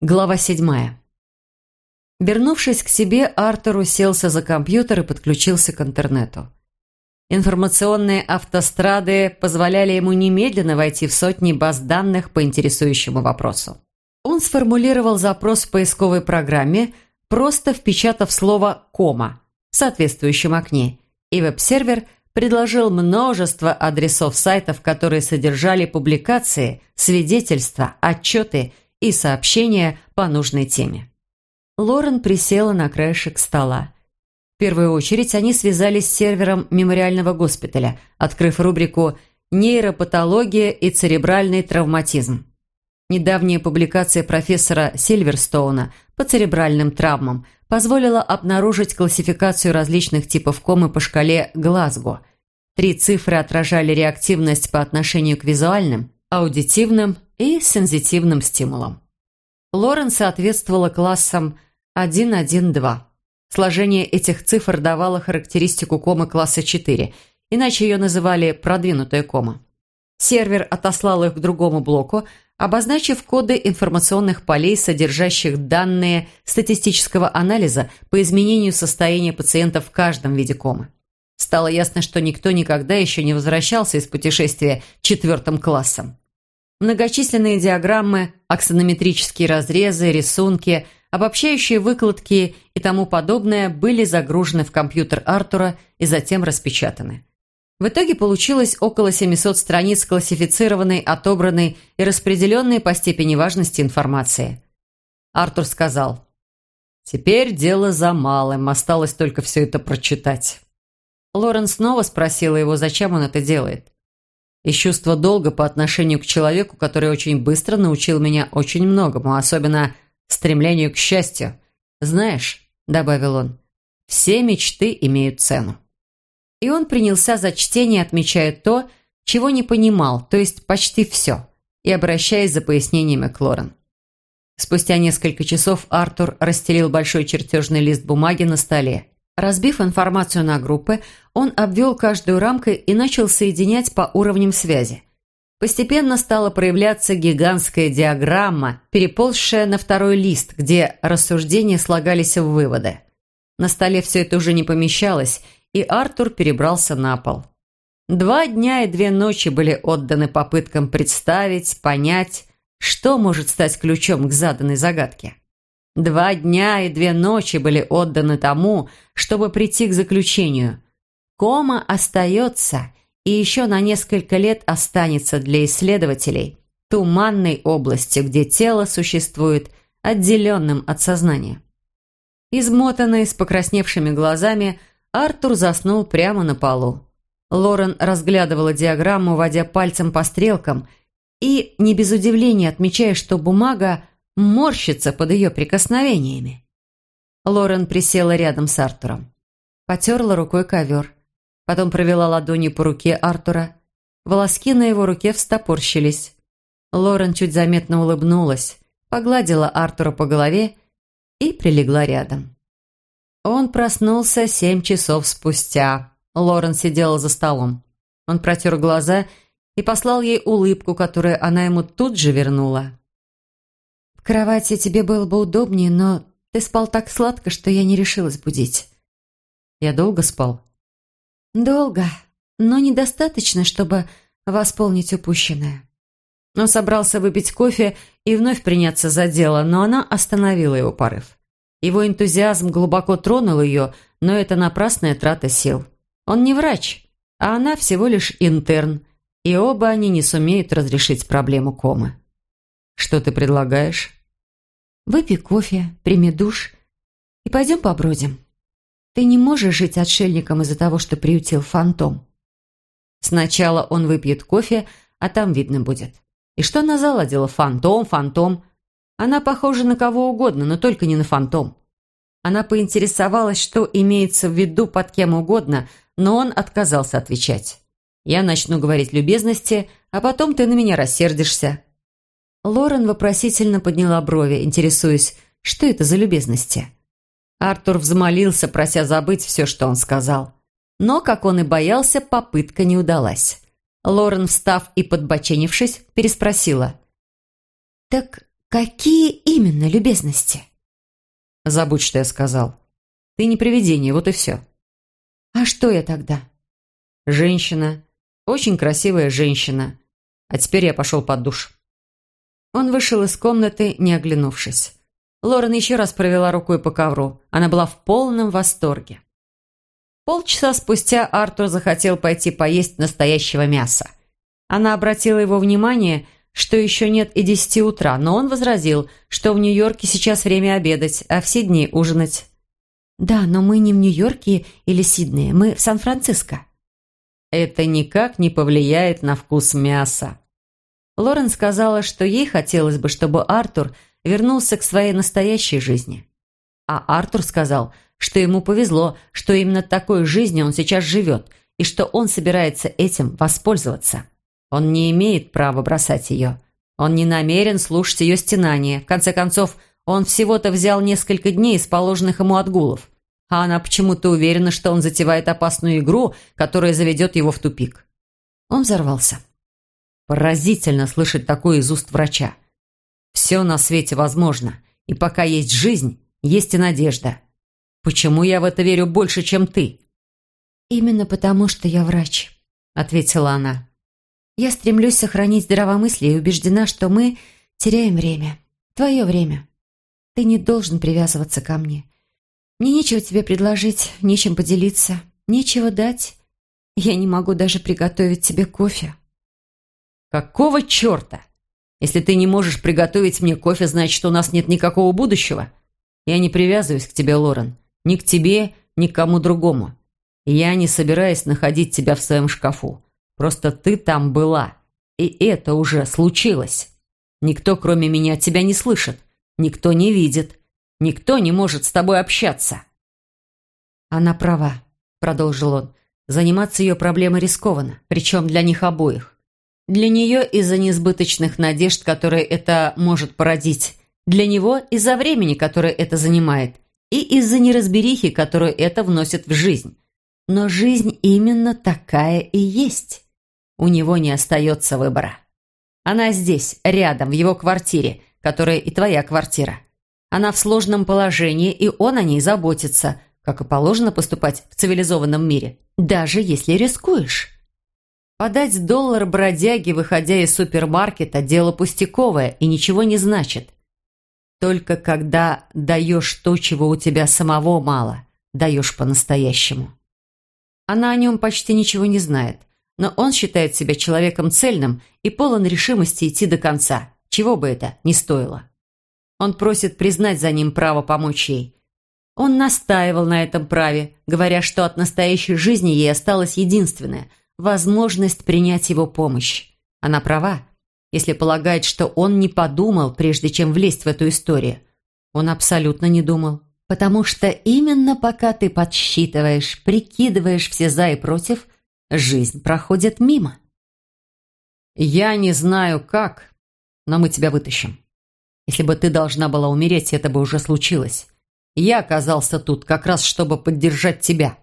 Глава седьмая. Вернувшись к себе, Артур уселся за компьютер и подключился к интернету. Информационные автострады позволяли ему немедленно войти в сотни баз данных по интересующему вопросу. Он сформулировал запрос в поисковой программе, просто впечатав слово «кома» в соответствующем окне, и веб-сервер предложил множество адресов сайтов, которые содержали публикации, свидетельства, отчеты – и сообщения по нужной теме. Лорен присела на краешек стола. В первую очередь они связались с сервером мемориального госпиталя, открыв рубрику «Нейропатология и церебральный травматизм». Недавняя публикация профессора Сильверстоуна по церебральным травмам позволила обнаружить классификацию различных типов комы по шкале Глазго. Три цифры отражали реактивность по отношению к визуальным, аудитивным и сензитивным стимулом. Лорен соответствовала классам 1-1-2. Сложение этих цифр давало характеристику комы класса 4, иначе ее называли «продвинутая кома». Сервер отослал их к другому блоку, обозначив коды информационных полей, содержащих данные статистического анализа по изменению состояния пациента в каждом виде комы. Стало ясно, что никто никогда еще не возвращался из путешествия четвертым классом. Многочисленные диаграммы, аксонометрические разрезы, рисунки, обобщающие выкладки и тому подобное были загружены в компьютер Артура и затем распечатаны. В итоге получилось около 700 страниц классифицированной, отобранной и распределенной по степени важности информации. Артур сказал, «Теперь дело за малым, осталось только все это прочитать». Лорен снова спросила его, зачем он это делает из чувства долга по отношению к человеку, который очень быстро научил меня очень многому, особенно стремлению к счастью. «Знаешь», — добавил он, — «все мечты имеют цену». И он принялся за чтение, отмечая то, чего не понимал, то есть почти все, и обращаясь за пояснениями к Лорен. Спустя несколько часов Артур расстелил большой чертежный лист бумаги на столе. Разбив информацию на группы, он обвел каждую рамкой и начал соединять по уровням связи. Постепенно стала проявляться гигантская диаграмма, переползшая на второй лист, где рассуждения слагались в выводы. На столе все это уже не помещалось, и Артур перебрался на пол. Два дня и две ночи были отданы попыткам представить, понять, что может стать ключом к заданной загадке. Два дня и две ночи были отданы тому, чтобы прийти к заключению. Кома остается и еще на несколько лет останется для исследователей туманной областью, где тело существует отделенным от сознания. Измотанный, с покрасневшими глазами, Артур заснул прямо на полу. Лорен разглядывала диаграмму, водя пальцем по стрелкам, и, не без удивления отмечая, что бумага морщится под ее прикосновениями. Лорен присела рядом с Артуром. Потерла рукой ковер. Потом провела ладонью по руке Артура. Волоски на его руке встопорщились. Лорен чуть заметно улыбнулась, погладила Артура по голове и прилегла рядом. Он проснулся семь часов спустя. Лорен сидела за столом. Он протер глаза и послал ей улыбку, которую она ему тут же вернула кровати тебе было бы удобнее, но ты спал так сладко, что я не решилась будить». «Я долго спал?» «Долго, но недостаточно, чтобы восполнить упущенное». Он собрался выпить кофе и вновь приняться за дело, но она остановила его порыв. Его энтузиазм глубоко тронул ее, но это напрасная трата сил. Он не врач, а она всего лишь интерн, и оба они не сумеют разрешить проблему комы. «Что ты предлагаешь?» Выпей кофе, прими душ и пойдем побродим. Ты не можешь жить отшельником из-за того, что приютил фантом. Сначала он выпьет кофе, а там видно будет. И что она заладила? Фантом, фантом. Она похожа на кого угодно, но только не на фантом. Она поинтересовалась, что имеется в виду под кем угодно, но он отказался отвечать. Я начну говорить любезности, а потом ты на меня рассердишься. Лорен вопросительно подняла брови, интересуясь, что это за любезности. Артур взмолился, прося забыть все, что он сказал. Но, как он и боялся, попытка не удалась. Лорен, встав и подбоченившись, переспросила. «Так «Какие именно любезности?» «Забудь, что я сказал. Ты не привидение, вот и все». «А что я тогда?» «Женщина. Очень красивая женщина. А теперь я пошел под душ». Он вышел из комнаты, не оглянувшись. Лорен еще раз провела рукой по ковру. Она была в полном восторге. Полчаса спустя Артур захотел пойти поесть настоящего мяса. Она обратила его внимание, что еще нет и десяти утра, но он возразил, что в Нью-Йорке сейчас время обедать, а в Сиднее ужинать. «Да, но мы не в Нью-Йорке или Сиднее, мы в Сан-Франциско». «Это никак не повлияет на вкус мяса». Лорен сказала, что ей хотелось бы, чтобы Артур вернулся к своей настоящей жизни. А Артур сказал, что ему повезло, что именно такой жизнью он сейчас живет, и что он собирается этим воспользоваться. Он не имеет права бросать ее. Он не намерен слушать ее стенания. В конце концов, он всего-то взял несколько дней из положенных ему отгулов. А она почему-то уверена, что он затевает опасную игру, которая заведет его в тупик. Он взорвался. Поразительно слышать такое из уст врача. Все на свете возможно, и пока есть жизнь, есть и надежда. Почему я в это верю больше, чем ты?» «Именно потому, что я врач», — ответила она. «Я стремлюсь сохранить здравомыслие и убеждена, что мы теряем время. Твое время. Ты не должен привязываться ко мне. Мне нечего тебе предложить, нечем поделиться, нечего дать. Я не могу даже приготовить тебе кофе». «Какого черта? Если ты не можешь приготовить мне кофе, значит, у нас нет никакого будущего. Я не привязываюсь к тебе, Лорен. Ни к тебе, ни к кому другому. Я не собираюсь находить тебя в своем шкафу. Просто ты там была. И это уже случилось. Никто, кроме меня, тебя не слышит. Никто не видит. Никто не может с тобой общаться. Она права, продолжил он. Заниматься ее проблемой рискованно, причем для них обоих. Для нее из-за несбыточных надежд, которые это может породить. Для него из-за времени, которое это занимает – и из-за неразберихи, которую это вносит в жизнь. Но жизнь именно такая и есть. У него не остается выбора. Она здесь, рядом, в его квартире, которая и твоя квартира. Она в сложном положении, и он о ней заботится, как и положено поступать в цивилизованном мире, даже если рискуешь. Подать доллар бродяге, выходя из супермаркета, дело пустяковое и ничего не значит. Только когда даешь то, чего у тебя самого мало, даешь по-настоящему. Она о нем почти ничего не знает, но он считает себя человеком цельным и полон решимости идти до конца, чего бы это ни стоило. Он просит признать за ним право помочь ей. Он настаивал на этом праве, говоря, что от настоящей жизни ей осталась единственная – возможность принять его помощь. Она права, если полагает, что он не подумал, прежде чем влезть в эту историю. Он абсолютно не думал. Потому что именно пока ты подсчитываешь, прикидываешь все «за» и «против», жизнь проходит мимо. «Я не знаю, как, но мы тебя вытащим. Если бы ты должна была умереть, это бы уже случилось. Я оказался тут как раз, чтобы поддержать тебя».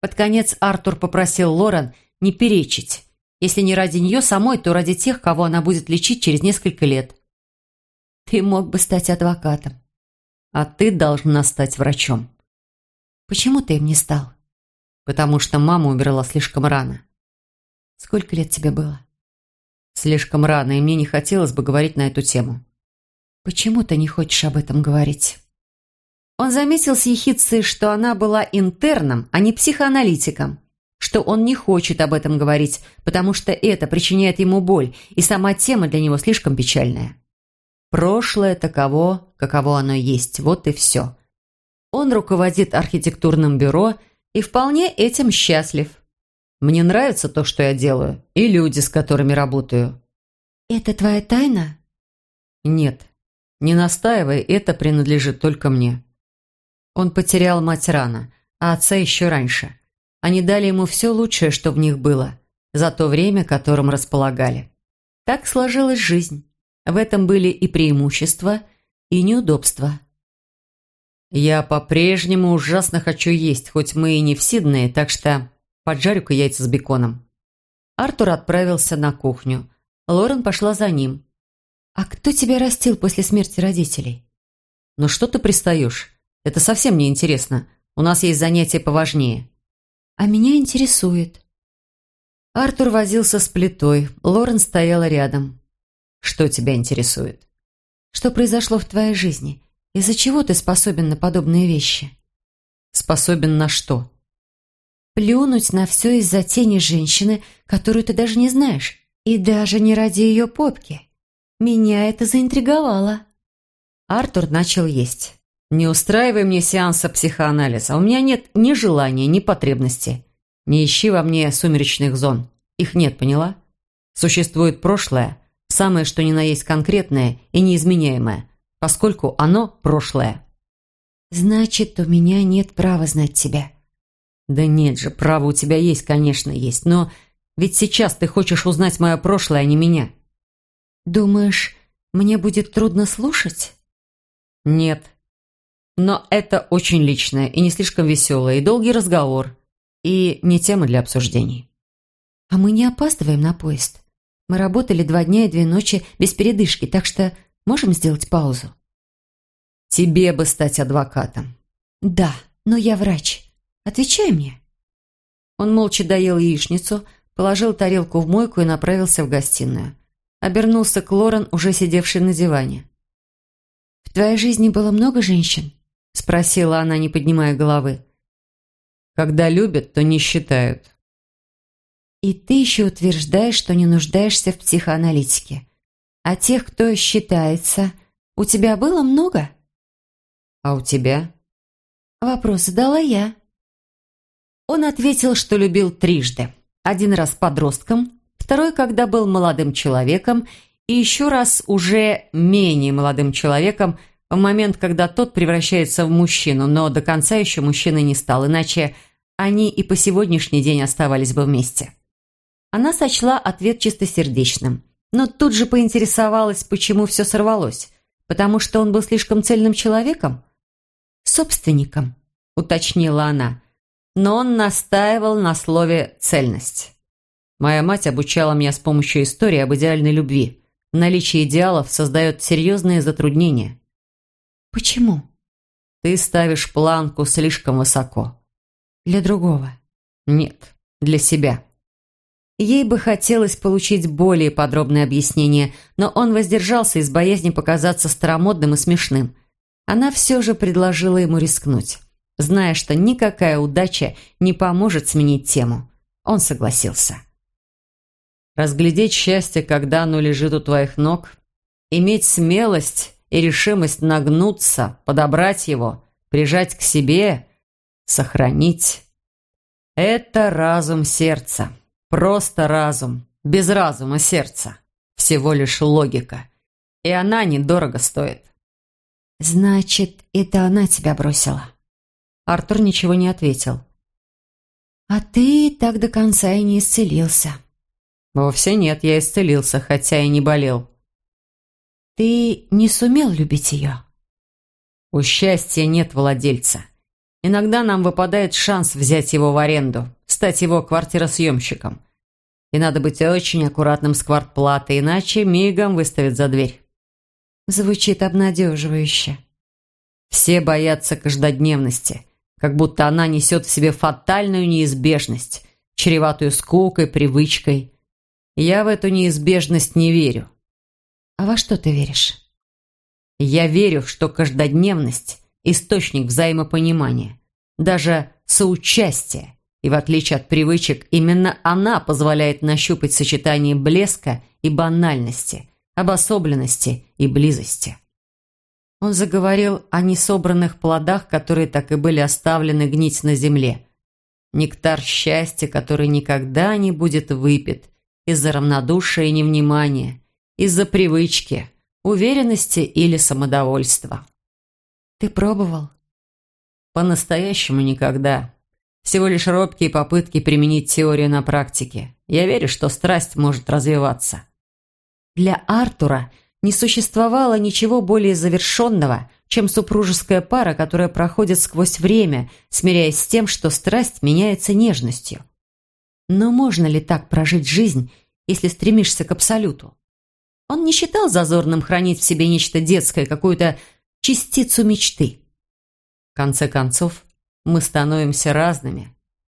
Под конец Артур попросил Лорен не перечить, если не ради нее самой, то ради тех, кого она будет лечить через несколько лет. Ты мог бы стать адвокатом. А ты должна стать врачом. Почему ты им не стал? Потому что мама умерла слишком рано. Сколько лет тебе было? Слишком рано, и мне не хотелось бы говорить на эту тему. Почему ты не хочешь об этом говорить? Он заметил с ехидцей, что она была интерном, а не психоаналитиком что он не хочет об этом говорить, потому что это причиняет ему боль, и сама тема для него слишком печальная. Прошлое таково, каково оно есть, вот и все. Он руководит архитектурным бюро и вполне этим счастлив. Мне нравится то, что я делаю, и люди, с которыми работаю. «Это твоя тайна?» «Нет, не настаивай, это принадлежит только мне». Он потерял мать рано, а отца еще раньше – они дали ему все лучшее, что в них было, за то время, которым располагали. Так сложилась жизнь. В этом были и преимущества, и неудобства. «Я по-прежнему ужасно хочу есть, хоть мы и не в Сиднее, так что поджарю-ка яйца с беконом». Артур отправился на кухню. Лорен пошла за ним. «А кто тебя растил после смерти родителей?» «Ну что ты пристаешь? Это совсем не интересно. У нас есть занятия поважнее». «А меня интересует». Артур возился с плитой. Лорен стояла рядом. «Что тебя интересует?» «Что произошло в твоей жизни? Из-за чего ты способен на подобные вещи?» «Способен на что?» «Плюнуть на все из-за тени женщины, которую ты даже не знаешь, и даже не ради ее попки. Меня это заинтриговало». Артур начал есть. «Не устраивай мне сеанса психоанализа. У меня нет ни желания, ни потребности. Не ищи во мне сумеречных зон. Их нет, поняла? Существует прошлое, самое что ни на есть конкретное и неизменяемое, поскольку оно прошлое». «Значит, у меня нет права знать тебя». «Да нет же, право у тебя есть, конечно, есть, но ведь сейчас ты хочешь узнать мое прошлое, а не меня». «Думаешь, мне будет трудно слушать?» «Нет. Но это очень личное и не слишком веселое, и долгий разговор, и не тема для обсуждений». «А мы не опаздываем на поезд. Мы работали два дня и две ночи без передышки, так что можем сделать паузу?» «Тебе бы стать адвокатом». «Да, но я врач. Отвечай мне». Он молча доел яичницу, положил тарелку в мойку и направился в гостиную. Обернулся к Лорен, уже сидевшей на диване. «В твоей жизни было много женщин?» – спросила она, не поднимая головы. «Когда любят, то не считают». «И ты еще утверждаешь, что не нуждаешься в психоаналитике. А тех, кто считается, у тебя было много?» «А у тебя?» Вопрос задала я. Он ответил, что любил трижды. Один раз подростком, второй, когда был молодым человеком, и еще раз уже менее молодым человеком в момент, когда тот превращается в мужчину, но до конца еще мужчиной не стал, иначе они и по сегодняшний день оставались бы вместе. Она сочла ответ чистосердечным, но тут же поинтересовалась, почему все сорвалось. Потому что он был слишком цельным человеком? Собственником, уточнила она. Но он настаивал на слове «цельность». Моя мать обучала меня с помощью истории об идеальной любви. Наличие идеалов создает серьезные затруднения. Почему? Ты ставишь планку слишком высоко. Для другого? Нет, для себя. Ей бы хотелось получить более подробное объяснение, но он воздержался из боязни показаться старомодным и смешным. Она все же предложила ему рискнуть. Зная, что никакая удача не поможет сменить тему, он согласился. Разглядеть счастье, когда оно лежит у твоих ног, иметь смелость и решимость нагнуться, подобрать его, прижать к себе, сохранить. Это разум сердца. Просто разум. Без разума сердца. Всего лишь логика. И она недорого стоит. «Значит, это она тебя бросила?» Артур ничего не ответил. «А ты так до конца и не исцелился». «Вовсе нет, я исцелился, хотя и не болел». «Ты не сумел любить ее?» «У счастья нет владельца. Иногда нам выпадает шанс взять его в аренду, стать его квартиросъемщиком. И надо быть очень аккуратным с квартплатой, иначе мигом выставят за дверь». Звучит обнадеживающе. Все боятся каждодневности, как будто она несет в себе фатальную неизбежность, чреватую скукой, привычкой – я в эту неизбежность не верю. А во что ты веришь? Я верю, что каждодневность – источник взаимопонимания, даже соучастия. И в отличие от привычек, именно она позволяет нащупать сочетание блеска и банальности, обособленности и близости. Он заговорил о несобранных плодах, которые так и были оставлены гнить на земле. Нектар счастья, который никогда не будет выпит – из-за равнодушия и невнимания, из-за привычки, уверенности или самодовольства. Ты пробовал? По-настоящему никогда. Всего лишь робкие попытки применить теорию на практике. Я верю, что страсть может развиваться. Для Артура не существовало ничего более завершенного, чем супружеская пара, которая проходит сквозь время, смиряясь с тем, что страсть меняется нежностью. Но можно ли так прожить жизнь, если стремишься к абсолюту? Он не считал зазорным хранить в себе нечто детское, какую-то частицу мечты. В конце концов, мы становимся разными,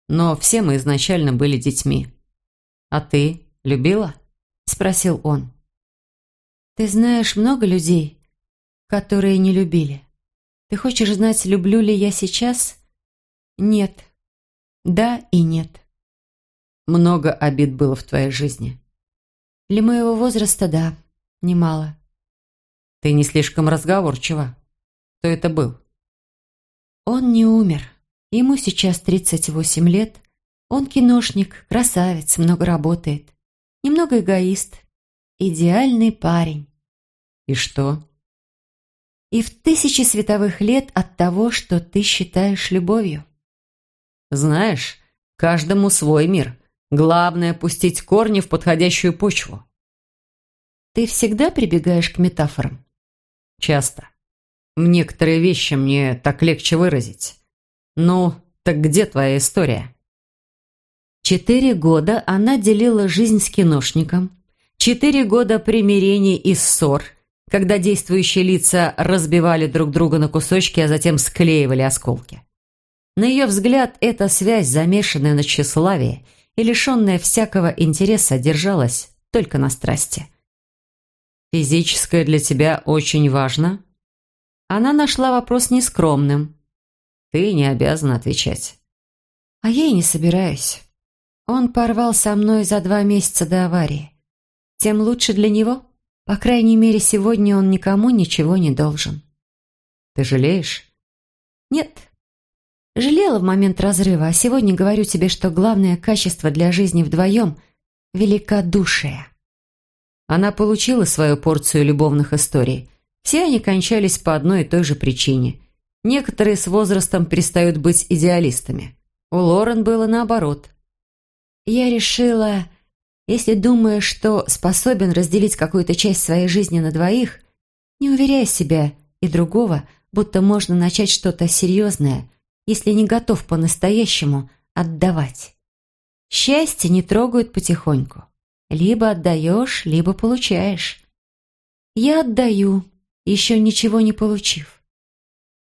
но все мы изначально были детьми. «А ты любила?» – спросил он. «Ты знаешь много людей, которые не любили. Ты хочешь знать, люблю ли я сейчас? Нет. Да и нет». «Много обид было в твоей жизни?» «Для моего возраста, да, немало». «Ты не слишком разговорчива. Кто это был?» «Он не умер. Ему сейчас 38 лет. Он киношник, красавец, много работает. Немного эгоист. Идеальный парень». «И что?» «И в тысячи световых лет от того, что ты считаешь любовью». «Знаешь, каждому свой мир. Главное – пустить корни в подходящую почву». «Ты всегда прибегаешь к метафорам?» «Часто. Некоторые вещи мне так легче выразить. Ну, так где твоя история?» Четыре года она делила жизнь с киношником. Четыре года примирений и ссор, когда действующие лица разбивали друг друга на кусочки, а затем склеивали осколки. На ее взгляд, эта связь, замешанная на тщеславии – и лишенная всякого интереса держалась только на страсти. «Физическое для тебя очень важно?» Она нашла вопрос нескромным. «Ты не обязана отвечать». «А я и не собираюсь. Он порвал со мной за два месяца до аварии. Тем лучше для него. По крайней мере, сегодня он никому ничего не должен». «Ты жалеешь?» «Нет, Жалела в момент разрыва, а сегодня говорю тебе, что главное качество для жизни вдвоем – великодушие. Она получила свою порцию любовных историй. Все они кончались по одной и той же причине. Некоторые с возрастом перестают быть идеалистами. У Лорен было наоборот. Я решила, если думаешь, что способен разделить какую-то часть своей жизни на двоих, не уверяй себя и другого, будто можно начать что-то серьезное – если не готов по-настоящему отдавать. Счастье не трогают потихоньку. Либо отдаешь, либо получаешь. Я отдаю, еще ничего не получив.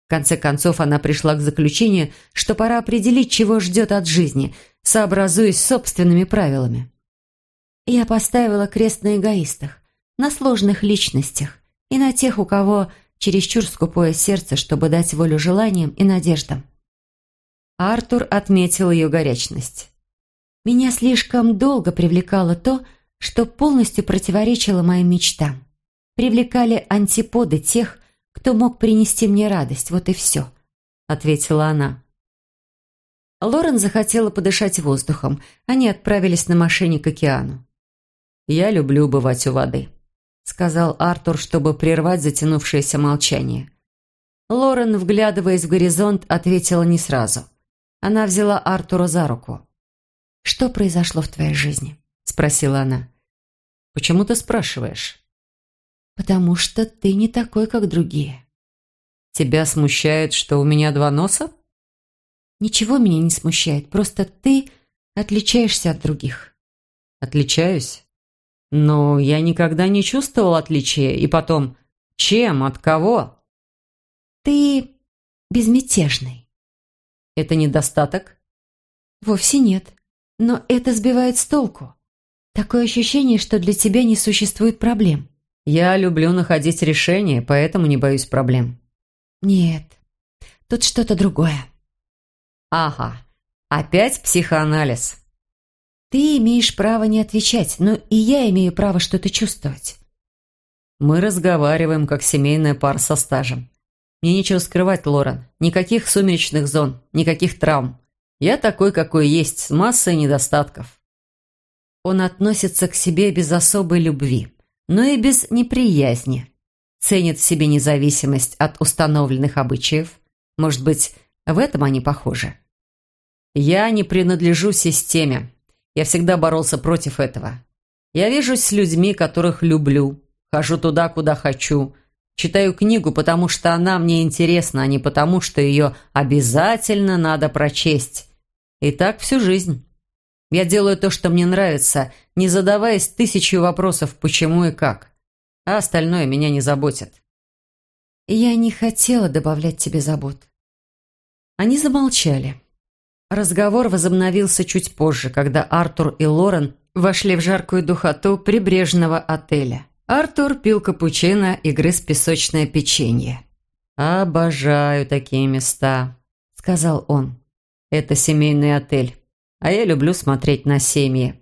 В конце концов, она пришла к заключению, что пора определить, чего ждет от жизни, сообразуясь собственными правилами. Я поставила крест на эгоистах, на сложных личностях и на тех, у кого чересчур скупое сердце, чтобы дать волю желаниям и надеждам. Артур отметил ее горячность. «Меня слишком долго привлекало то, что полностью противоречило моим мечтам. Привлекали антиподы тех, кто мог принести мне радость, вот и все», — ответила она. Лорен захотела подышать воздухом. Они отправились на машине к океану. «Я люблю бывать у воды», — сказал Артур, чтобы прервать затянувшееся молчание. Лорен, вглядываясь в горизонт, ответила не сразу — она взяла Артура за руку. «Что произошло в твоей жизни?» – спросила она. «Почему ты спрашиваешь?» «Потому что ты не такой, как другие». «Тебя смущает, что у меня два носа?» «Ничего меня не смущает, просто ты отличаешься от других». «Отличаюсь? Но я никогда не чувствовал отличия. И потом, чем, от кого?» «Ты безмятежный». Это недостаток? Вовсе нет. Но это сбивает с толку. Такое ощущение, что для тебя не существует проблем. Я люблю находить решения, поэтому не боюсь проблем. Нет, тут что-то другое. Ага, опять психоанализ. Ты имеешь право не отвечать, но и я имею право что-то чувствовать. Мы разговариваем, как семейная пара со стажем. Мне нечего скрывать, Лорен. Никаких сумеречных зон, никаких травм. Я такой, какой есть, с массой недостатков. Он относится к себе без особой любви, но и без неприязни. Ценит в себе независимость от установленных обычаев. Может быть, в этом они похожи. Я не принадлежу системе. Я всегда боролся против этого. Я вижусь с людьми, которых люблю. Хожу туда, куда хочу. Читаю книгу, потому что она мне интересна, а не потому, что ее обязательно надо прочесть. И так всю жизнь. Я делаю то, что мне нравится, не задаваясь тысячу вопросов «почему и как». а остальное меня не заботит». «Я не хотела добавлять тебе забот». Они замолчали. Разговор возобновился чуть позже, когда Артур и Лорен вошли в жаркую духоту прибрежного отеля. Артур пил капучино и грыз песочное печенье. «Обожаю такие места», — сказал он. «Это семейный отель, а я люблю смотреть на семьи».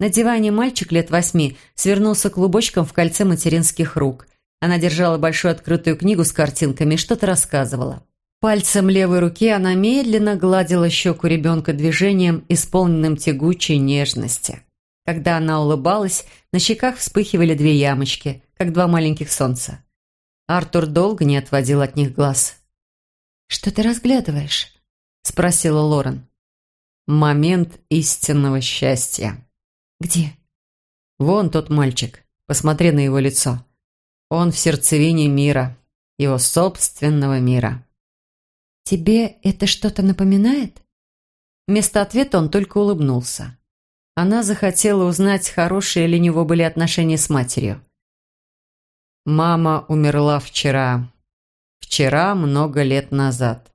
На диване мальчик лет восьми свернулся клубочком в кольце материнских рук. Она держала большую открытую книгу с картинками и что-то рассказывала. Пальцем левой руки она медленно гладила щеку ребенка движением, исполненным тягучей нежности. Когда она улыбалась, на щеках вспыхивали две ямочки, как два маленьких солнца. Артур долго не отводил от них глаз. «Что ты разглядываешь?» – спросила Лорен. «Момент истинного счастья». «Где?» «Вон тот мальчик. Посмотри на его лицо. Он в сердцевине мира, его собственного мира». «Тебе это что-то напоминает?» Вместо ответа он только улыбнулся. Она захотела узнать, хорошие ли у него были отношения с матерью. «Мама умерла вчера. Вчера, много лет назад.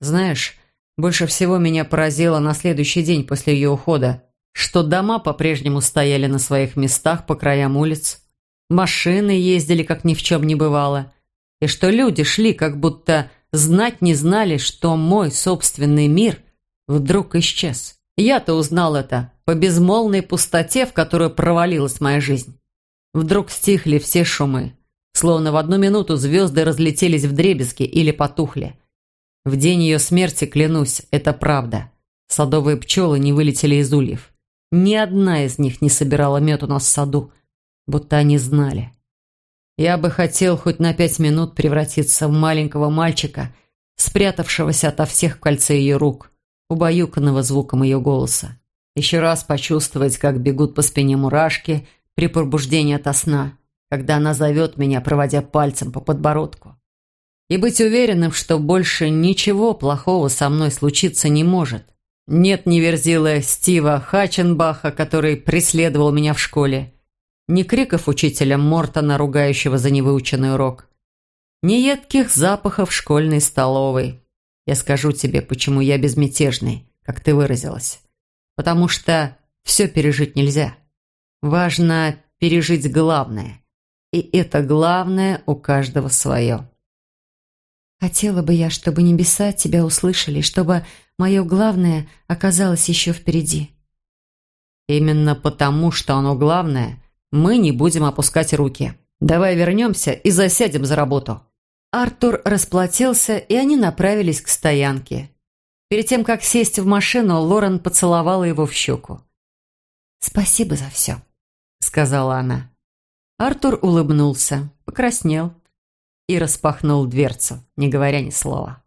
Знаешь, больше всего меня поразило на следующий день после ее ухода, что дома по-прежнему стояли на своих местах по краям улиц, машины ездили, как ни в чем не бывало, и что люди шли, как будто знать не знали, что мой собственный мир вдруг исчез. Я-то узнал это по безмолвной пустоте, в которую провалилась моя жизнь. Вдруг стихли все шумы, словно в одну минуту звезды разлетелись в дребезги или потухли. В день ее смерти, клянусь, это правда. Садовые пчелы не вылетели из ульев. Ни одна из них не собирала мед у нас в саду, будто они знали. Я бы хотел хоть на пять минут превратиться в маленького мальчика, спрятавшегося ото всех в кольце ее рук, убаюканного звуком ее голоса. Еще раз почувствовать, как бегут по спине мурашки при пробуждении ото сна, когда она зовет меня, проводя пальцем по подбородку. И быть уверенным, что больше ничего плохого со мной случиться не может. Нет ни верзила Стива Хаченбаха, который преследовал меня в школе, ни криков учителя Мортона, ругающего за невыученный урок. Ни едких запахов школьной столовой. Я скажу тебе, почему я безмятежный, как ты выразилась. Потому что все пережить нельзя. Важно пережить главное. И это главное у каждого свое. Хотела бы я, чтобы небеса тебя услышали, чтобы мое главное оказалось еще впереди. Именно потому, что оно главное, мы не будем опускать руки. Давай вернемся и засядем за работу». Артур расплатился, и они направились к стоянке. Перед тем, как сесть в машину, Лорен поцеловала его в щеку. «Спасибо за все», — сказала она. Артур улыбнулся, покраснел и распахнул дверцу, не говоря ни слова.